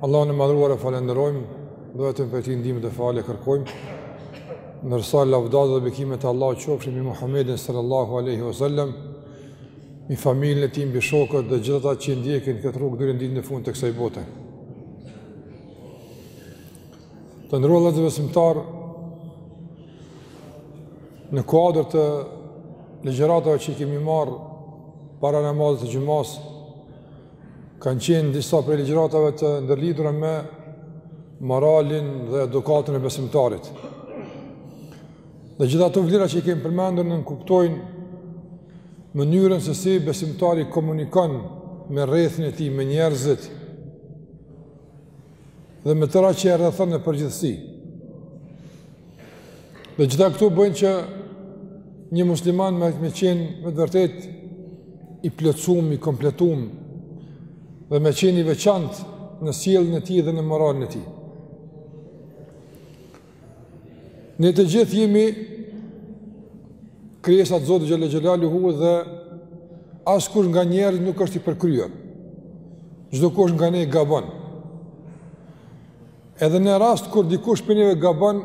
Allahun e madhruar e falenderojmë, dhe vetëm për tij ndihmë dhe falje kërkojmë. Ndërsa lavdat dhe bekimet e Allahut qofshin mbi Muhamedin sallallahu alaihi wasallam, mbi familjen e tij, mbi shokët dhe gjithë ata që ndjekin këtë rrugë deri në ditën e fundit të kësaj bote. Të nderuar vëllezër besimtarë në kuadër të ligjëratave që i kemi marrë para namazit të xhumas Kanë qenë disa prej ligjëratave të ndërlidhura me moralin dhe edukatën e besimtarit. Dhe gjitha ato vlera që i kemi përmendur nënkuptojnë mënyrën se si besimtari komunikon me rrethin e tij, me njerëzit, dhe me tërë atë që e rrethon në përgjithësi. Dhe gjitha këto bëjnë që një musliman me qenë me të vërtetë i plotësum, i kompletum dhe me qenë i veçantë në sjelljen e tij dhe në moralin e tij. Ne të gjithë jemi krijesa të Zotit xhelle xhelaluhu dhe askush nga njerëzit nuk është i përkryer. Çdokush nga ne gabon. Edhe në rast kur dikush prej neve gabon,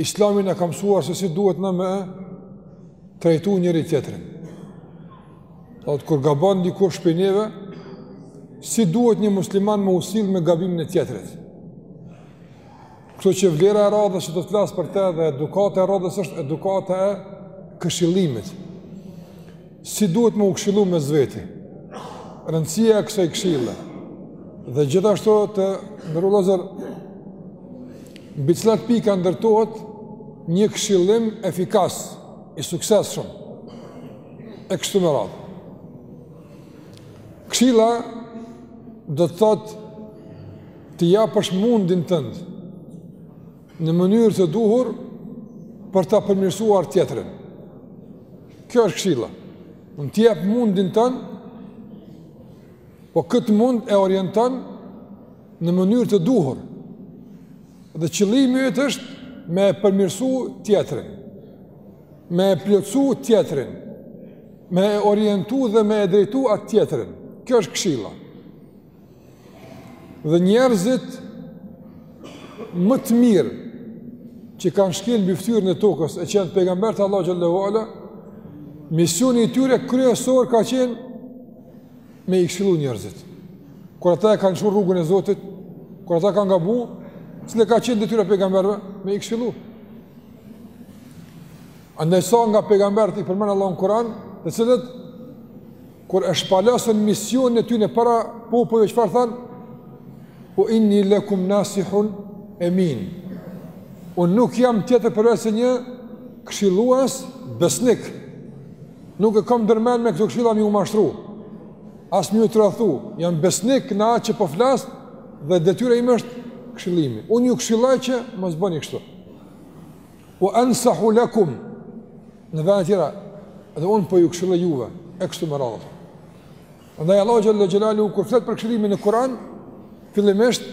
Islami na ka mësuar se si duhet na me trajtu njëri-tjetrin. Dhe kur gabon dikush për neve, si duhet një musliman me u sill me gabimin e tjetrit. Kështu që vlera e radhës që do të flas për të dhe edukata e radhës është edukata e këshillimit. Si duhet me u këshillu mes veti? Rëndësia e kësaj këshille. Dhe gjithashtu të nderuar vëllezër mbi cilat pika ndërtohet një këshillim efikas, i suksesshëm. E kështu me radhë. Këshilla do të thotë të japësh mundin tënd në mënyrë të duhur për ta përmirësuar tjetrin. Kjo është këshilla. Me të jap mundin tënd, po këtë mund e orienton në mënyrë të duhur. Dhe qëllimi yt është me e përmirësu tjetrin, me e plotësu tjetrin, me e orientu dhe me e drejtu atë tjetrin. Kjo është këshilla. Dhe njerëzit më të mirë që kanë shkel mbi fytyrën e tokës e që janë pejgamberët e Allahut xhelle ue ala, misioni i tyre kryesor ka qenë me i këshillu njerëzit. Kur ata e kanë shurë rrugën e Zotit, kur ata kanë gabu, cila ka qenë detyra e pejgamberëve, me i këshillu. Andaj sa nga pejgamberët i përmend Allahu në Kur'an, të cilët Kur e shpalosën misionin e tyre para popujve çfarë thanë? O inni lakum nasihun amin. Unë nuk jam tjetër përveç se një këshillues besnik. Nuk e kam ndërmend me këto këshilla me ju mashtru. As me ju tradhtu. Jam besnik në atë që po flas dhe detyra ime është këshillimi. Unë ju këshilloj që mos bëni kështu. Wa ansahu lakum në vende tjera dhe unë po ju këshilloj juve e kështu me radhë. Andaj Allahu xhel-le xhelaluhu kur flet për këshillimin në Kur'an, fillimisht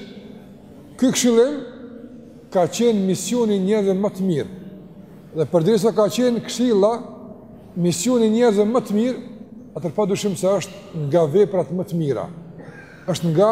ky këshillim ka qenë misioni i njerëzve më të mirë. Dhe përderisa ka qenë këshilla misioni i njerëzve më të mirë, atëherë pa dyshim se është nga veprat më të mira. Është nga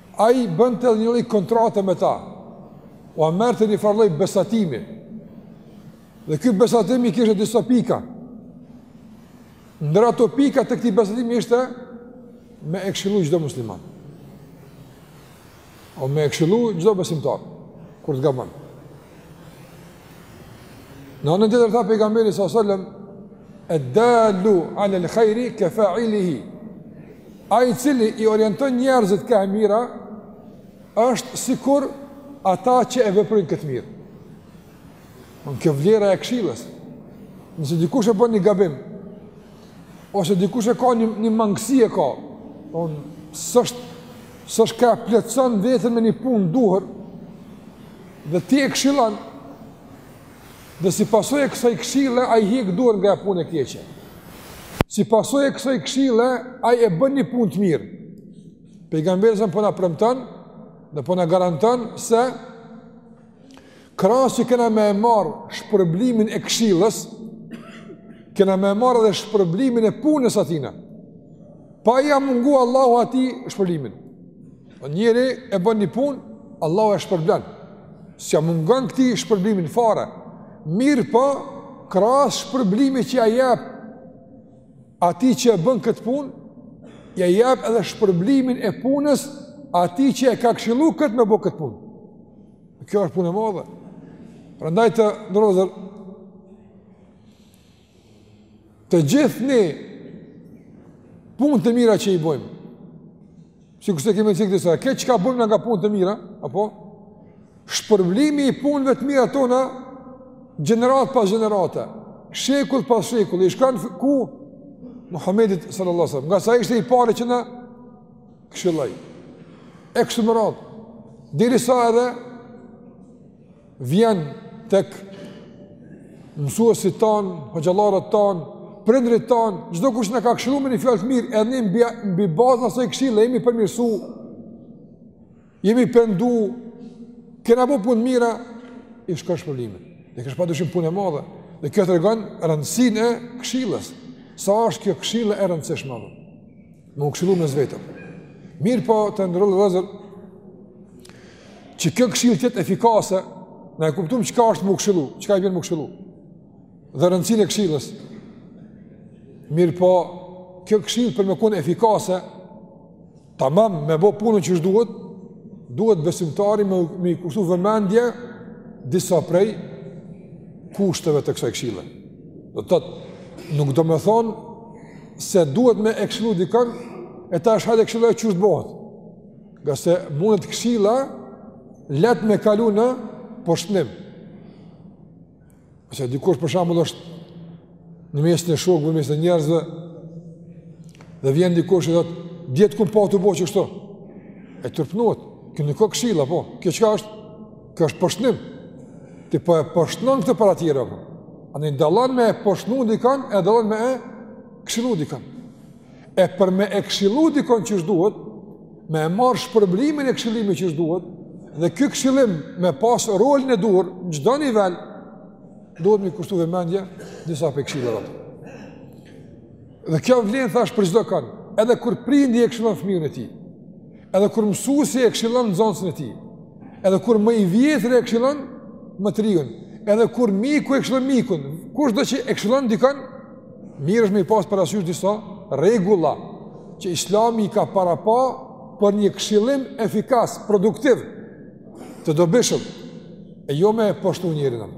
Ai bënte edhe një lloj kontrate me ta. Ua merrte një farë lloj besatimi. Dhe ky besatim i kishte disa pika. Ndër ato pika të këtij besatimi ishte me e këshillu çdo musliman. Osht me e këshillu çdo besimtar kur të gabon. Në anën tjetër tha pejgamberi sa sallam ad-dallu ala al-khairi ka fa'ilihi. Ai i cili i orienton njerëzit ka e mira është sikur ata që e veprojnë këtë mirë. On kjo vlera e këshillës, nëse dikush e bën një gabim, ose dikush e ka një, një mangësi e ka, on, s'është, s'është ka e plotëson veten me një punë duhur, Dhe ti e këshillon, dhe si pasojë e kësaj këshille, ai hjek duar nga ajo punë e keqe. Si pasojë e kësaj këshille, ai e bën një punë të mirë. Pejgamberi a.s. po na premton dhe po na garanton se krahas që kena me e marrë shpërblimin e këshillës, kena me e marrë edhe shpërblimin e punës atina. Pa ia mungu Allahu atij shpërblimin. Po njëri e bën një punë, Allahu e shpërblen. S'ia mungon këtij shpërblimin fare. Mirëpo, krahas shpërblimit që ia jep atij që e bën këtë punë, ia jep edhe shpërblimin e punës atij që e ka këshillu këtë me bo këtë punë. Kjo është punë e madhe. Prandaj të nderuar Të gjithë ne punët e mira që i bëjmë. Si kështë e kemi në cikë të sërë, këtë çka bëjmë nga punë të mira, apo, shpërblimi i punëve të mira tona, gjeneratë pas gjenerate, shekull pas shekull, i shkon ku? Muhammedit sallallahu sallam, ngase ishte i pari që na këshilloi. E kështu me radhë, derisa edhe, vjen tek mësuesit tan, hoxhallarët tan, prindërit tan, çdo kush na ka këshilluar me një fjalë të mirë, edhe ne mbi mbi bazën e asaj këshille jemi përmirësu. Jemi pendu, kena bo punë të mira, i shkon shpërblimi. Dhe kjo është pa dyshim punë e madhe. Dhe kjo tregon rëndësinë e këshillës. Sa është kjo këshillë e rëndësishme? Me u këshillu mes vete. Mirëpo të nderuar vëllezër, që kjo këshillë të jetë efikase, na e kuptum çka është me u këshillu, çka i bjen me u këshillu, dhe rëndësinë e këshillës. Mirëpo, kjo këshillë për me konë efikase, tamam me bo punën qysh duhet, duhet besimtari me, me i kushtu vëmendje disa prej kushteve të kësaj këshille. Do të thotë, nuk domethonë se duhet me e këshillu dikon, e tash hajde këshilloje qysh bohet. Ngase mundet këshilla, lehtë me kalu në poshtënim. Ose dikush për shambull është në mesin e shokëve, në mesin e njerëzve, dhe vjen dikush e thotë dje të kom pa tu bo kështu. E turpnon, kjo nuk o këshillë, po, kjo çka është? Kjo është poshtnim. Ti po e poshtnon këtë para tjerëve. Po. Ani dallon me e poshtnu dikon, e dallon me e këshillu dikon. E për me e këshillu dikon qysh duhet, me e marrë shpërblimin e këshillimit qysh duhet, dhe ky këshillim me pas rolin e duhur, në çdo nivel, duhet me i kushtu vëmendje disa prej këshillave Dhe kjo vlen thashë për çdo kënd. Edhe kur prindi e këshillon fëmijën e tij. Edhe kur mësuesi e këshillon nxënësin e tij. Edhe kur më i vjetri e këshillon më të riun. Edhe kur miku e këshillon mikun, kushdo që e këshillon dikon, mirë është me i pas parasysh disa rregulla që Islami i ka parapa për një këshillim efikas, produktiv të dobishëm e jo me e poshtnu njerin apo.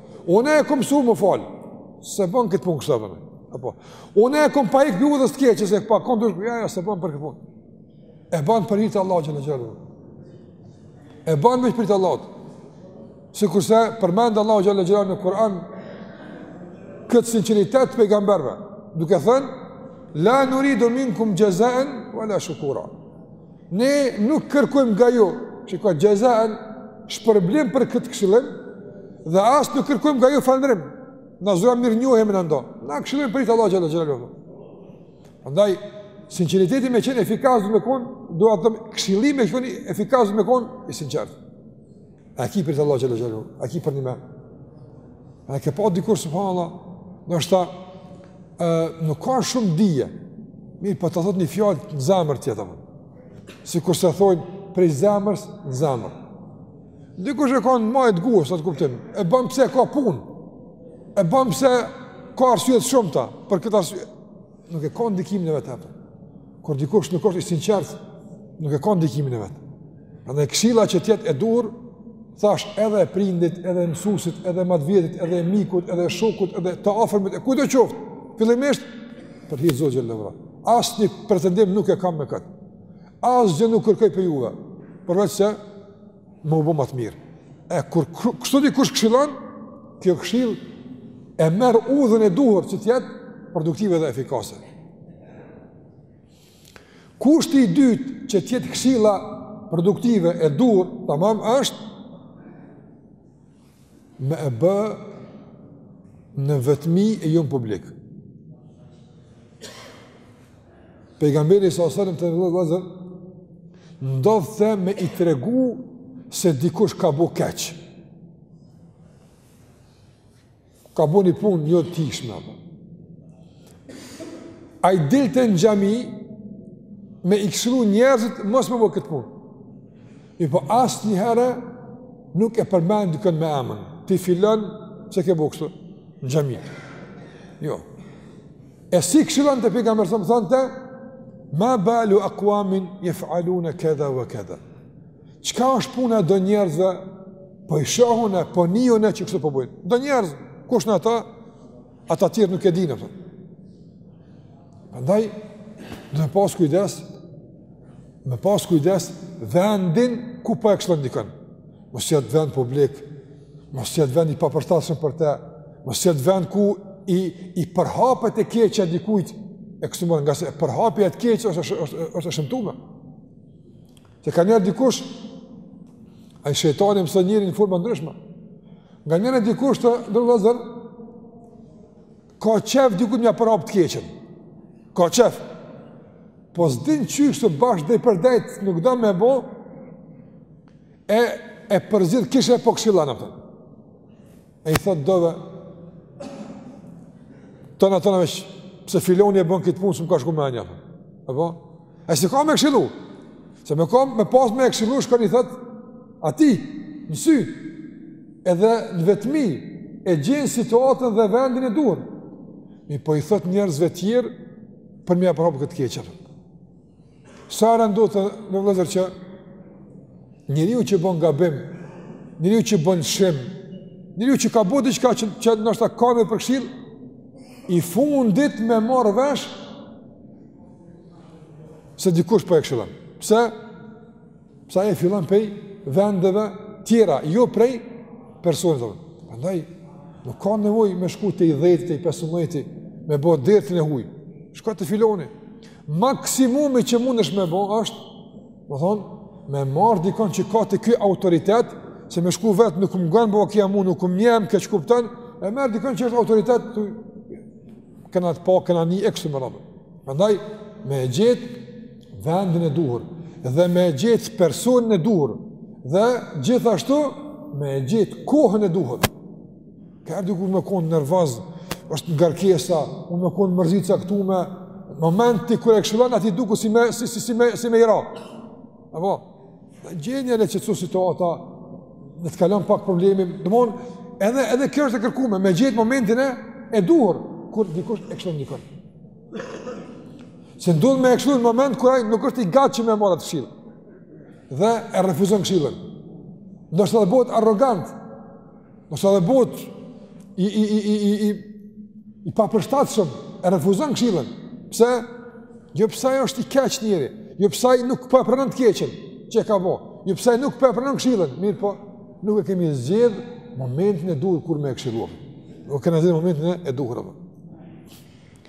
Unë e kom mësu me u falë, s'e bën këtë punë kështu të bënë. Apo, unë e kom pa ikë pi udhës të keqe, se pa kom dushë, jo, jo, s'e bën për këtë punë. E bën për hir të Allahut Xhele Xhelaluhu. E bën veç për hir të Allahut. Sikurse përmend Allahu Xhele Xhelaluhu në Kur'an, këtë sinceritet të pejgamberve, duke thënë, la nuridu minkum xhezaen, wala shukura. Ne nuk kërkojmë nga ju, çka xhezaen, shpërblim për këtë këshillim, dhe as nuk kërkojmë nga ju falënderim, as mirënjohje ndonjë, na këshillojmë për hir të Allahut Xhele Xhelaluhu. Andaj, sinceriteti me qenë efikas me konë, do të thotë këshillimi me qenë efikas me konë, i sinqertë. A ki për Allah xhelle xhelaluhu, a ki për një me. A ke pa dikush, subhanallah, ndoshta nuk ka shumë dije, mirëpo ta thot një fjalë në zemër t'jet, sikurse thojnë, prej zemrës në zemër. Dikush e ka në majet gjuhës, atë kuptim, e bën pse ka punë, e bën pse ka arsyet e shumta, për këtë arsye, Nuk e ka ndikimin e vet ato. Kur dikush nuk është i sinqert, nuk e ka ndikimin e vet. Prandaj këshilla që të jetë e duhur, thash edhe e prindit, edhe mësuesit, edhe ma t'vjetrit, edhe mikut, edhe shokut, edhe të afërmit e kujtdo qoftë. Fillimisht për hir t'Zotit xhelle ve ala. Asnjë pretendim nuk e kam me kët. Asgjë nuk kërkoj prej juve, përveç se me u bo ma të mirë. E kur kështu dikush këshillon, kjo këshillë e merr udhën e duhur që të jetë produktive dhe efikase. Kushti i dytë që të jetë këshilla produktive e duhur, tamam është me e bë në vetmi e jo në publik. Pejgamberi salallahu alejhi ve selem. Ndodhte me i tregu se dikush ka bo keq. Ka bo një punë jo të hijshme. Ai dilte në xhami me i këshillu njerëzit mos me bo këtë punë. Mirëpo asnjëherë nuk e përmend dikën me emën. Ti filan pse ke bo kështu në xhami. Jo. E si këshillonte Pejgamberi alejhi selam, thonte, ma balu akuamin jefaluna kedha ve kedha. Çka është puna e do njerëzve, po i shoh unë, po nij unë që kështu po bojnë. Do njerëz, kush janë ata, ata tjerë nuk e dinë, pra. Prandaj, duhet me pas kujdes, me pas kujdes, vendin ku po e këshillon dikën. Mos të jetë vend publik, Mos jetë vend i papërshtatshëm për të, mos jetë vend ku i i përhapet e keqja dikujt e kështu më, ngase përhapja e të keqes është është është, është e shëmtuar. Se kaniherë dikush ai shejtani mëson njerin në forma t'ndryshme. Nganjëherë dikush të ndërlozën ka qejf dikujt me ia përhap të keqen. Ka qejf. Po s'din qysh, e bash drejtpërdrejt nuk do me bo. E, e përzgjedh, kishe po këshillon atë. E i thot dove, tona tona veç, pse filani e bën këtë punë, s'më ka shku mendja, apo? E si ka me këshillu, se me, ka, me pas me e këshillu, shkon i thot atij, në sy, edhe në vetmi, e gjen situatën dhe vendin e duhur. Mirëpo i thot njerëzve tjerë, për me ia përhap këtë keqe. Sa herë ndodhë te ne vëllezër që njeriu që bën gabim, njeriu që bën lshim, njeriu që ka bo diçka që, që ndoshta kame për këshillë, i fundit me marrë vesh, se dikush po po e këshillon. Pse? Pse ai fillon prej vendeve tjera, jo prej personit. Prandaj nuk ka nevojë me shku te i 10-ti te i 15-ti me bë dertin e huaj. Shko te filani. Maksimumi që mundesh me bë është, domethonë, me marr dikon që ka te ky autoritet, se me shku vet nuk më ngon bë kjo mua nuk më njem keqkupton, e merr dikon që është autoritet tu kena të pa, kena një e kështu më radhë. Prandaj, me e gjet vendin e duhur, dhe me e gjet personin e duhur, dhe gjithashtu me e gjet kohën e duhur. Ka herë dikush me konë nervoz, ose ngarkesa, o me konë mërzi e caktume, momenti kur e këshillon, atij i duket si me, si, si, si me, si me i ra. Apo, gjenja le qetësu situata, le të kalon pak problemi, domethon, edhe, edhe kjo është e kërkume, me gjet momentin e, e duhur, kur dikush e këshillon dikon. Se ndodhë me e këshillu në moment, kur ai nuk është i gatshëm me marr atë këshillë, dhe e refuzon këshillën. Ndoshta edhe bëhet arrogant, Ose edhe bohet i i i i i i i papërshtatshëm e refuzon këshillën. Pse? Jo pse ai është i keq njeri, jo pse ai nuk po e pranon të keqën që e ka bë. Jo pse ai nuk po e pranon këshillën, mirëpo nuk e kemi zgjedh momentin e duhur kur me e këshillu. Nuk e kemi zgjedh momentin e duhur apo.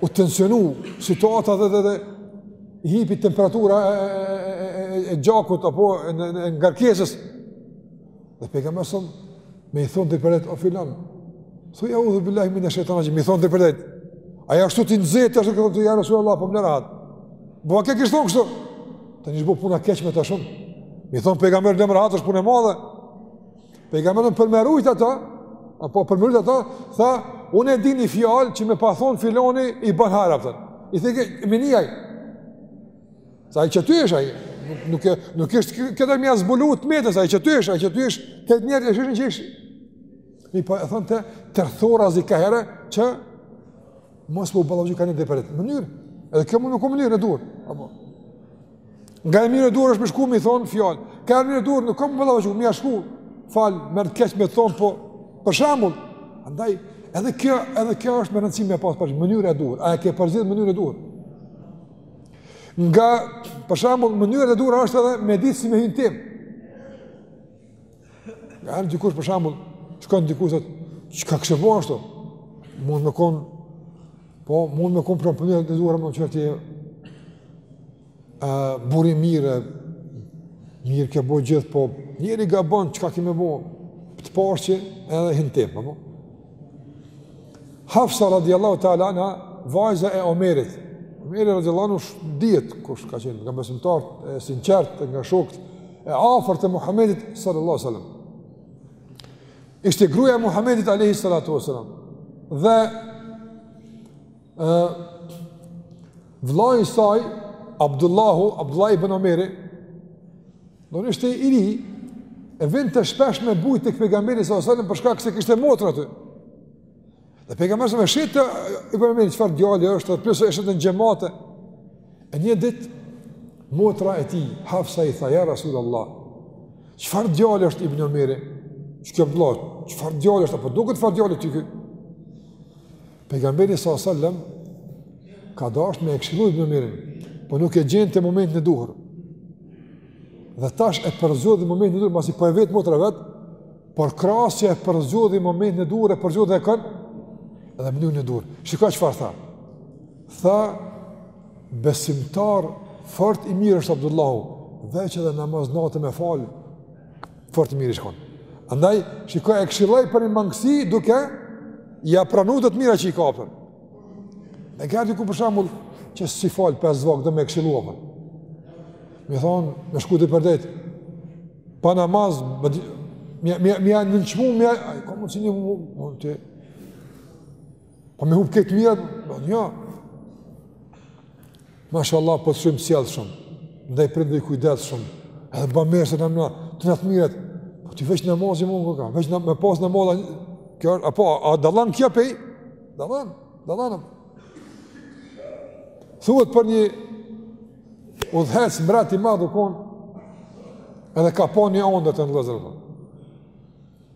u tensionu situata dhe dhe dhe i hipi temperatura e, e, e, e gjakut apo e, e, e ngarkesës dhe Pejgamberi alejhi selam me i thonë drejt o filan thuj eudhu billahi minesh shejtani rraxhim me i thonë drejt ai ashtu i nxehtë është të këtë të janë Allah po më le rahat bo a ke kështu thonë kështu ndoshta bo puna keq ma shumë me i thonë Pejgamberit le më rahat është punë e madhe Pejgamberi për me rujt ato, apo për me rujt ato, tha, unë e di një fjalë që me pas thonë filani i bën hajr, por. I thike, me një ajë. Sa i që ty është ajë, nuk, nuk është këtë me ia zbulu të metat, ajë që ty është, ajë që ty është, këtë njerë e shërën që ishë. Mi pa po, e thonë tërthorazi kaherë, që Mos po balloju kanë deperit. Mënyrë, edhe kjo më nuk u mënyrë e duhur. Apo. Nga mënyra e duhur është me shku me i thon fjalë. Ka mënyrë e duhur, nuk kam balloju, më shku. Fal, më të keq me thon po. Për shembull, andaj edhe kjo, edhe kjo është me rëndësi me pas mënyrën e duhur. A e ke përzgjedh mënyrën e duhur? Nga për shembull mënyra e duhur është edhe me dit si me hy n'temë. Nganjëherë dikush për shembull shkon diku sot, çka kishe bo ashtu? Mund të kon po mund të kon për punë të duara më çfarë ti ë burrë i mirë mirë ke bo gjithë po njeri gabon çka kemi bo të pash që edhe hin tim apo Hafsa radiallahu ta'ala anha, vajza e Omerit. Omeri radiallahu anhu dihet kush ka qenë, nga besimtarët e sinqertë, e nga shokët e afërt të Muhammedit sallallahu sallam. Ishte gruja e Muhammedit aleyhi sallatu sallam. Dhe uh, vllai i saj, Abdullahu, Abdullah ibn Omeri, Domethënë ishte i ri, e vinte shpesh me bujt tek pejgamberi sa sallam për shkak se kishte motra aty. Dhe pejgamberi sa e shihte Ibn Omerin çfarë djali është, se e shihte në xhemat. E një ditë motra e tij, Hafsa i tha ja Rasulullah. Çfarë djali është Ibn Omeri? Çka vllau? Çfarë djali është a po të duket çfarë djali ky? Pejgamberi sa sallam ka dasht me e këshillu Ibn Omerin, po nuk e gjente momentin e duhur. Dhe tash e përzgjodhi momentin e duhur, masi po e vet motra vet, por krahas që e përzgjodhi momentin e duhur e përzgjodhi i ka edhe mënyrën e duhur. Shiko çfarë tha. Tha besimtar fort i mirë është Abdullahu, veç edhe namaz nate me fal. Fort mirë i shkon. Andaj shiko e këshilloi për një mangësi duke ia pranu do të mira që i ka thënë. Dikërdiku për shembull që s'i fal pesë vakte do me e këshillu. Me thonë, me shku ti përdrejt. Pa namaz, më më më janë një çmum, më ka mundsi një mund të Po me hupë këtë mirë, po jo. Masha Allah, po ti shumë i sjellshëm shumë, ndaj prindit kujdesesh shumë, edhe ba mirësi në mëna, të në të mirët, po ti veç namazi mangut koka, po veç në, me pas namaz, kjo, a po, a dalan kjo pej? Dalan, dalanëm. Thuhet për një udhëheqës mbret i madh u konë, edhe ka pa një ondërr të në lëzërë,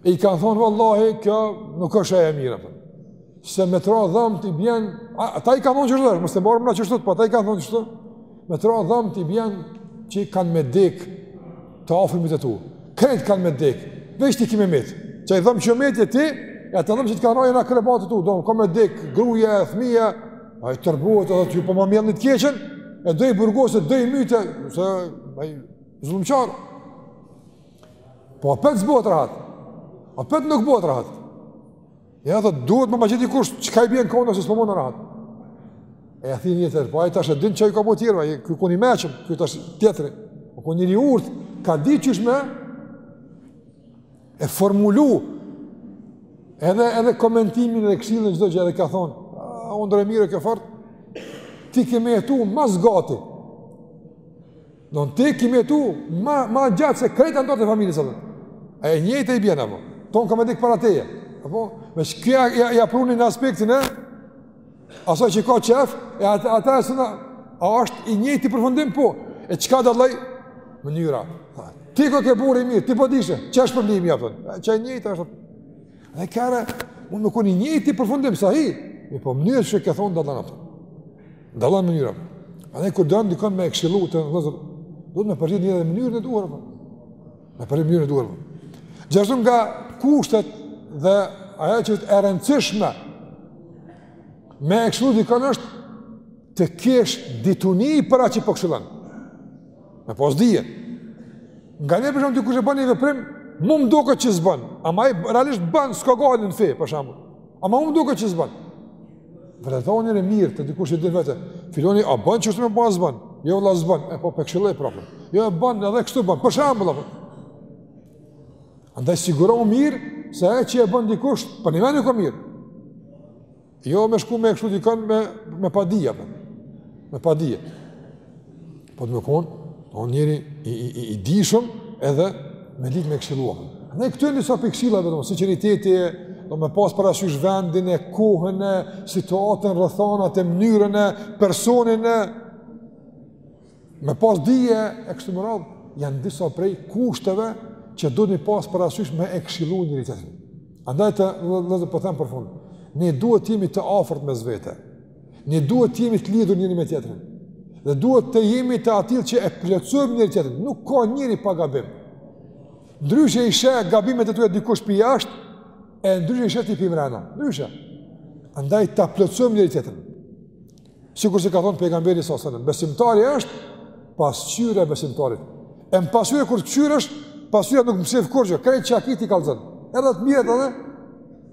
E i kanë thonë, vëllahi, kjo nuk është e e mirë, për. Se me të ra dhamët i bjen, ata i kanë thonë që është dhe, mështë të marë mëna që është të, po ata i kanë thonë që është të, me të ra dhamët i bjen që i kanë me dekë të afërmit e tu, krejt kanë me dekë, veç ti ki me metë, që i dhamë që metë e ti, e këta dhamë që t'kanë ra në krebatë tu, do më ka me dekë, gruja, fmija, ai tërbuhet, a ju po ma mjellë një t'keqen, e do i burgosë, do i myte, se, ai zulumqarë, Po apet s'bohet rahat? Apet nuk bohet rahat? Jo thot duhet me më gjet dikush, çka i bjen kona që s'po më në rahat? E a thi një tërë, po ai tash e din që i ka po tjerëva, kjo ku një meqëm, kjo tash tjetri, po ku njeri i urtë, ka di qysh me e formulu, edhe, edhe komentimin dhe këshillën gjithë që edhe ka thonë, a, ondërr e mirë kjo fort, ti ke me jetu ma s'gati, Domethonë ti ki me jetu ma, ma gjatë se krejt anëtarët e familjes apo. Ajo e njëjta i bjen apo. Tonë kanë me dekë para teje. Apo, me që kja ja, ja pruni në aspektin e, asaj që ka qef, e ata, ata e sëna, a është i njëjti përfundim po. E çka dallon? Mënyra. Ti koke burrë i mirë, ti po dishe, ç'është problemi, ja, që e njëjtë është. Dhe kërë, mund me konë i njëjti përfundim, sahi, mirëpo mënyra që e ke thonë dallon apo. Dallon mënyra. Andaj kur don dikon me e këshillu të vëllezër, duhet me përzgjedh edhe mënyrën e duhur, me përzgjedh mënyrën e duhur. Gjithashtu nga kushtet dhe ajo që është e rëndësishme, me e këshillu dikon është të kesh dituni për atë që po këshillon. Me pas dije. Nganjëherë për shembull dikush e ban një veprim, mu më duket që s'ban, ama ai realisht ban, s'ka gajle në fe, për shembull, ama mu më duket që s'ban. Vërtetoni mirë te dikush i dhe vete, filani, a ban qështu me ba a s'ban, jo vëlla s'ban, e po po e këshilloj për apër, jo e ban edhe kështu ban, për shembull, për apër. Andaj sigurohu mirë, se ajo që e ban dikush, përnjëmend nuk o mirë. Jo me shku me këshillu dikon me, me padije, po. me padije. Po duhet me konë, o njeri i, i, i, i dijshëm edhe me ditë me këshillu. Ne këtu disa pi këshillave thamë, sinqeriteti e, do me pas parasysh vendin e, kohën e, situatën, rrethanat e, mënyrën e, personin e, Me pas dije e kështu me radhë janë disa prej kushteve që duhet me pas parasysh me e këshillu njëri tjetrin. Andaj të vëllezër po them për fund. Ne duhet të jemi të afërt mes vete. Ne duhet të jemi të lidhur njëri me tjetrin. Dhe duhet të jemi të atillë që e plotësojmë njëri tjetrin. Nuk ka njeri pa gabim. Ndryshe i sheh gabimet e tua dikush pi jashtë, e ndryshe i sheh ti pi mrena. Ndryshe. Andaj ta plotësojmë njëri tjetrin. Sikur se ka thonë pejgamberi sa sëllëm, besimtari është pasqyrë e besimtarit. E në pasqyrë kur të kqyresh, pasqyra nuk mshef kurgjo, krejt çka ki t'i kallzon. Edhe të mirat edhe,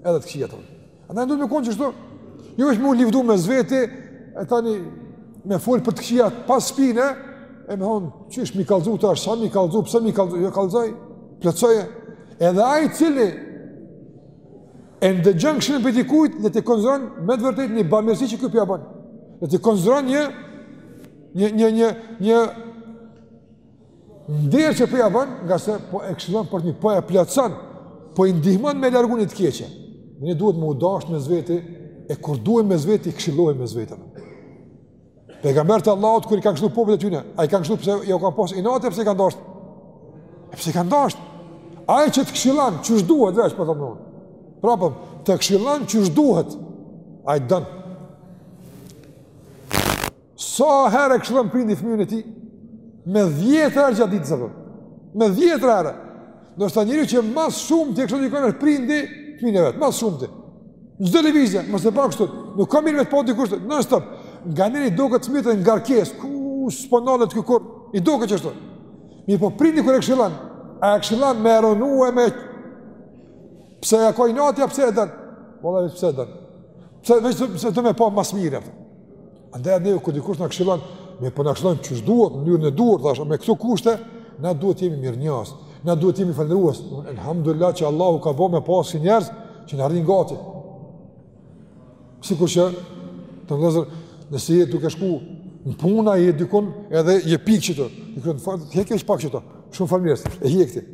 edhe të këqijat. Andaj duhet me konë qështu, jo veç me u livdu mes veti, e tani me folë për të këqija pas shpine, e me thonë, qysh me i kallzu tash, sa me i kallzu, pse me i kallzu, jo kallzoj, plotësoje. Edhe ai i cili, E ndëgjon këshillën prej dikujt dhe ti e konsideron me të vërtetë një bamirësi që ky po ja bën. Dhe ti e konsideron një një një një një ndër që po ja bën, ngase po e këshillon për një po ja plotson, po i ndihmon me largu një të keqe. Ne duhet me u dasht mes veti e kur duhemi mes veti këshillohemi mes veti. Pejgamberët e Allahut kur i kanë kshillu popujt e tyne, a i kanë kshillu pse jau kanë pas inatin a pse i kanë dasht. Pse i kanë dasht? Ai që të këshillon, qysh duhet veç po thonë. Pra po të këshillon qysh duhet. Ai të don. Sa herë e këshillon prindi fëmijën e tij? Me dhjetra herë gjatë ditës apo? Me dhjetra herë. Ndoshta njeriu që më së shumti e kshillon dikon është prindi, fëmijën e vet, më së shumti. Çdo lëvizje, mos e bëj kështu. Nuk kam mirë me të pa dikush, non stop. Nganjëherë i duket fmisë ngarkesë, ku s'po nalet ky kur, i duket kështu. Mirëpo prindi kur e këshillon, a e këshillon me e rrënu e me pse ja ka inatin a pse e don? Vallahi pse e don. Pse vetëm pse don me pa më së miri. Andaj ne kur dikush na këshillon, ne po na këshillon qysh duhet në mënyrën e duhur, thashë me këto kushte, na duhet të jemi mirënjohës, na duhet të jemi falënderues. Elhamdulilah që Allahu ka bërë me pas ksi njerëz që na rrin gati. Sikur që të vëzë nëse je duke shku në punë e dikon edhe je pikë këtu. Të kërkoj falje, ta heq pak këtu. Shumë falënderues. E hjek ti.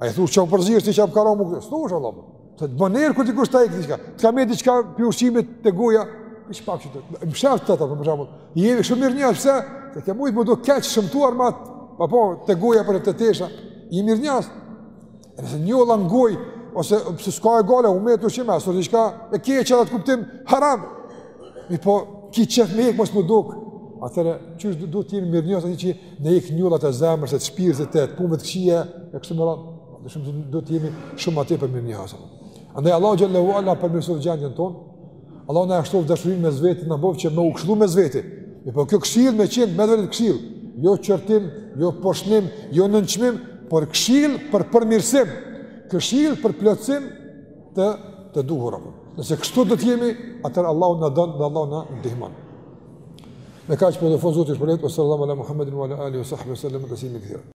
A i thua çka përzihesh ti çau karamu. Thuaj Allahu. Se të bën erë kur dikush ta hjek diçka, të ka met diçka prej ushqimit te goja, hiqe pak këtu, më shërë të të për shumë, i jemi shumë mirënjohës, pse, se ke mujtë m'u dok e shëmtuar me të, pa po, te goja apo te tesha, je mirënjohës, e nëse njolla në gojë, ose pse s'ka e gale, u met ushqimi, ose diçka, e keqe edhe të kuptim, haram, mirëpo, ki qef me hek mos m'u duk, atëherë, qysh do të jemi mirënjohës, atij që na i hjek njollat e zemrës, të shpirtit, të punëve të këqija, e kështë më Do shumë do të jemi shumë më tepër mirënjohës. Andaj Allahu xhelle ue ala e përmirësoftë gjendjen tonë. Allahu na shtoftë dashurinë mes veti na bëftë që me u kshillu mes veti. E po kjo këshill me qenë me vërtetë këshill, jo qortim, jo poshtnim, jo nënçmim, por këshill për përmirësim, këshill për plotësim të të duhur apo. Nëse kështu do të jemi, atëherë Allahu na don dhe Allahu na ndihmon. Me kaq po të fuzot të shpëlet, sallallahu alaihi wa sallam ala Muhammedin wa ala alihi wa sahbihi sallam teslimen